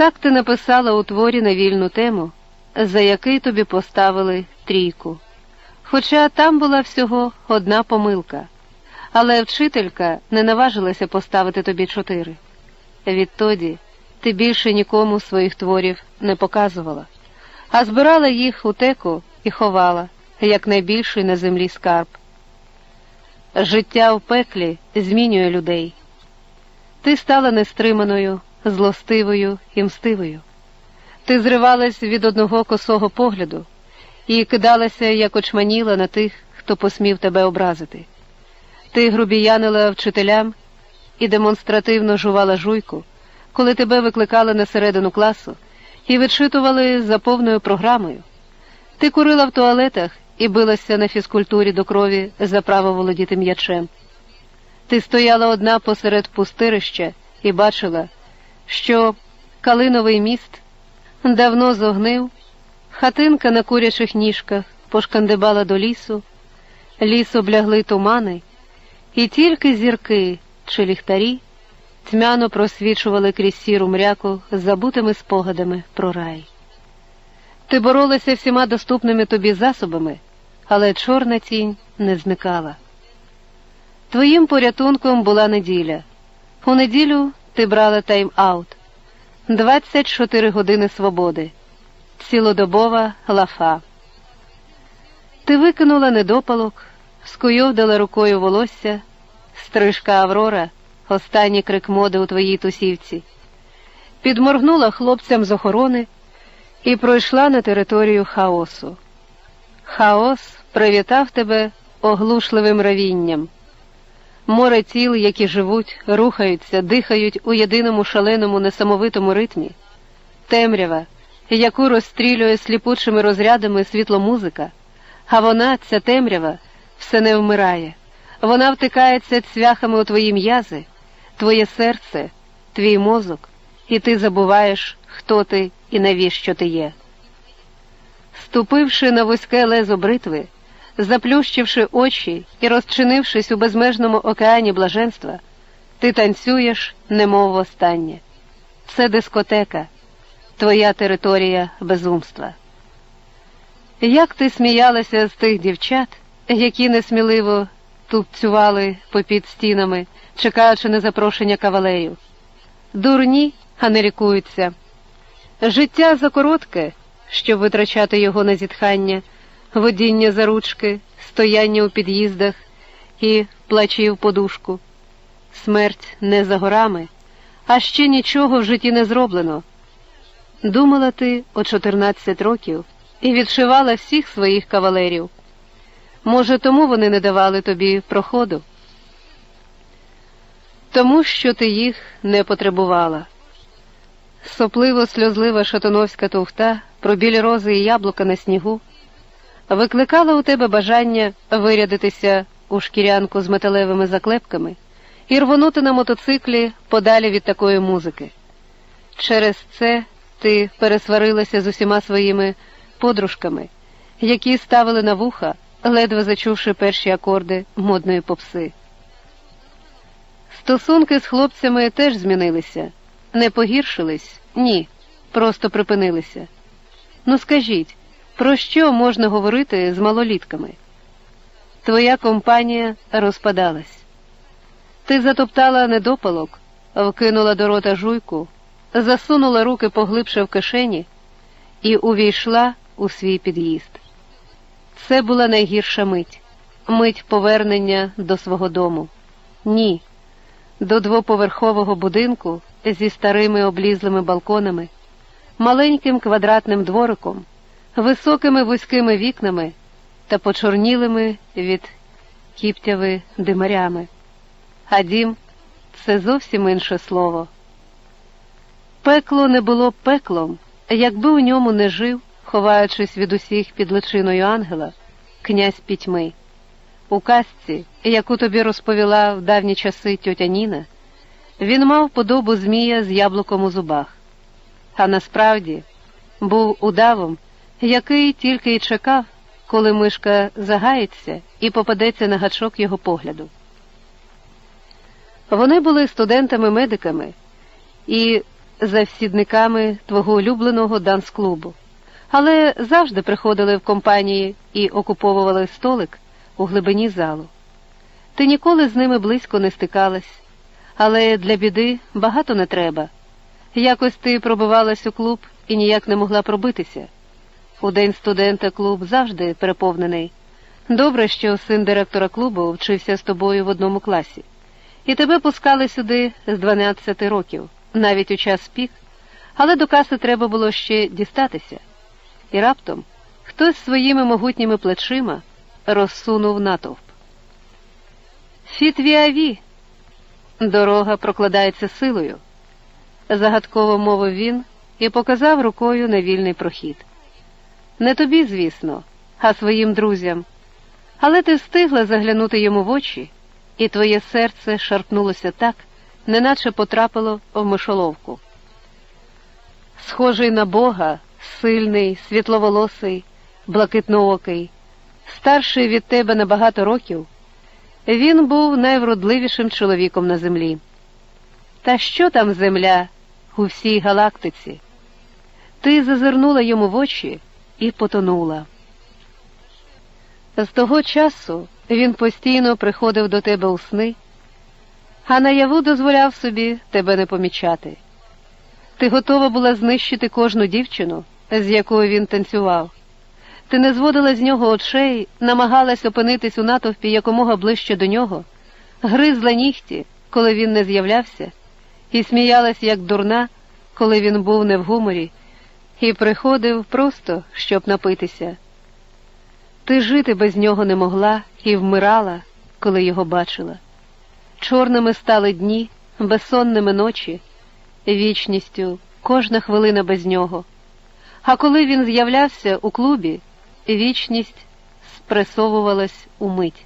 так ти написала у творі на вільну тему, за який тобі поставили трійку. Хоча там була всього одна помилка, але вчителька не наважилася поставити тобі чотири. Відтоді ти більше нікому своїх творів не показувала, а збирала їх у теку і ховала, як найбільший на землі скарб. Життя в пеклі змінює людей. Ти стала нестриманою, злостивою і мстивою. Ти зривалась від одного косого погляду і кидалася, як очманіла на тих, хто посмів тебе образити. Ти грубіянила вчителям і демонстративно жувала жуйку, коли тебе викликали на середину класу і вичитували за повною програмою. Ти курила в туалетах і билася на фізкультурі до крові за право володіти м'ячем. Ти стояла одна посеред пустирища і бачила, що Калиновий міст давно зогнив, хатинка на курячих ніжках пошкандибала до лісу, ліс облягли тумани, і тільки зірки чи ліхтарі тьмяно просвічували крізь сіру мряку з забутими спогадами про рай. Ти боролася всіма доступними тобі засобами, але чорна тінь не зникала. Твоїм порятунком була неділя. У неділю ти брала тайм-аут. 24 години свободи, цілодобова лафа. Ти викинула недопалок, скуйовдала рукою волосся, стрижка Аврора, останній крик моди у твоїй тусівці, підморгнула хлопцям з охорони і пройшла на територію хаосу. Хаос привітав тебе оглушливим равінням. Море тіл, які живуть, рухаються, дихають у єдиному шаленому несамовитому ритмі, темрява, яку розстрілює сліпучими розрядами світломузика, а вона, ця темрява, все не вмирає. Вона втикається цвяхами у твої м'язи, твоє серце, твій мозок, і ти забуваєш, хто ти і навіщо ти є. Ступивши на вузьке лезо бритви, заплющивши очі і розчинившись у безмежному океані блаженства, ти танцюєш, немов востаннє. Це дискотека, твоя територія безумства. Як ти сміялася з тих дівчат, які несміливо тупцювали попід стінами, чекаючи на запрошення кавалерів? Дурні, а не лікуються. Життя закоротке, щоб витрачати його на зітхання водіння за ручки, стояння у під'їздах і плачі в подушку. Смерть не за горами, а ще нічого в житті не зроблено. Думала ти о 14 років і відшивала всіх своїх кавалерів. Може, тому вони не давали тобі проходу? Тому що ти їх не потребувала. Сопливо сльозлива шатуновська товхта про білі рози і яблука на снігу викликала у тебе бажання вирядитися у шкірянку з металевими заклепками і рвонути на мотоциклі подалі від такої музики. Через це ти пересварилася з усіма своїми подружками, які ставили на вуха, ледве зачувши перші акорди модної попси. Стосунки з хлопцями теж змінилися, не погіршились, ні, просто припинилися. Ну скажіть, про що можна говорити з малолітками? Твоя компанія розпадалась. Ти затоптала недопалок, вкинула до рота жуйку, засунула руки поглибше в кишені і увійшла у свій під'їзд. Це була найгірша мить, мить повернення до свого дому. Ні, до двоповерхового будинку зі старими облізлими балконами, маленьким квадратним двориком високими вузькими вікнами та почорнілими від кіптяви димарями. А дім це зовсім інше слово. Пекло не було пеклом, якби у ньому не жив, ховаючись від усіх під личиною ангела, князь пітьми. У казці, яку тобі розповіла в давні часи тьотя Ніна, він мав подобу Змія з яблуком у зубах, а насправді був удавом який тільки й чекав, коли мишка загається і попадеться на гачок його погляду. Вони були студентами-медиками і завсідниками твого улюбленого данс-клубу, але завжди приходили в компанії і окуповували столик у глибині залу. Ти ніколи з ними близько не стикалась, але для біди багато не треба. Якось ти пробивалась у клуб і ніяк не могла пробитися. У день студента клуб завжди переповнений. Добре, що син директора клубу вчився з тобою в одному класі, і тебе пускали сюди з 12 років, навіть у час пік, але до каси треба було ще дістатися. І раптом хтось своїми могутніми плечима розсунув натовп. Фітвіаві. Дорога прокладається силою, загадково мовив він і показав рукою на вільний прохід. Не тобі, звісно, а своїм друзям. Але ти встигла заглянути йому в очі, і твоє серце шарпнулося так, неначе потрапило в мишоловку. Схожий на Бога, сильний, світловолосий, блакитноокий, старший від тебе на багато років, він був найвродливішим чоловіком на землі. Та що там земля у всій галактиці? Ти зазирнула йому в очі і потонула. З того часу він постійно приходив до тебе у сни, а наяву дозволяв собі тебе не помічати. Ти готова була знищити кожну дівчину, з якою він танцював. Ти не зводила з нього очей, намагалась опинитись у натовпі якомога ближче до нього, гризла нігті, коли він не з'являвся, і сміялась, як дурна, коли він був не в гуморі, і приходив просто, щоб напитися. Ти жити без нього не могла і вмирала, коли його бачила. Чорними стали дні, безсонними ночі, вічністю, кожна хвилина без нього. А коли він з'являвся у клубі, вічність спресовувалась у мить.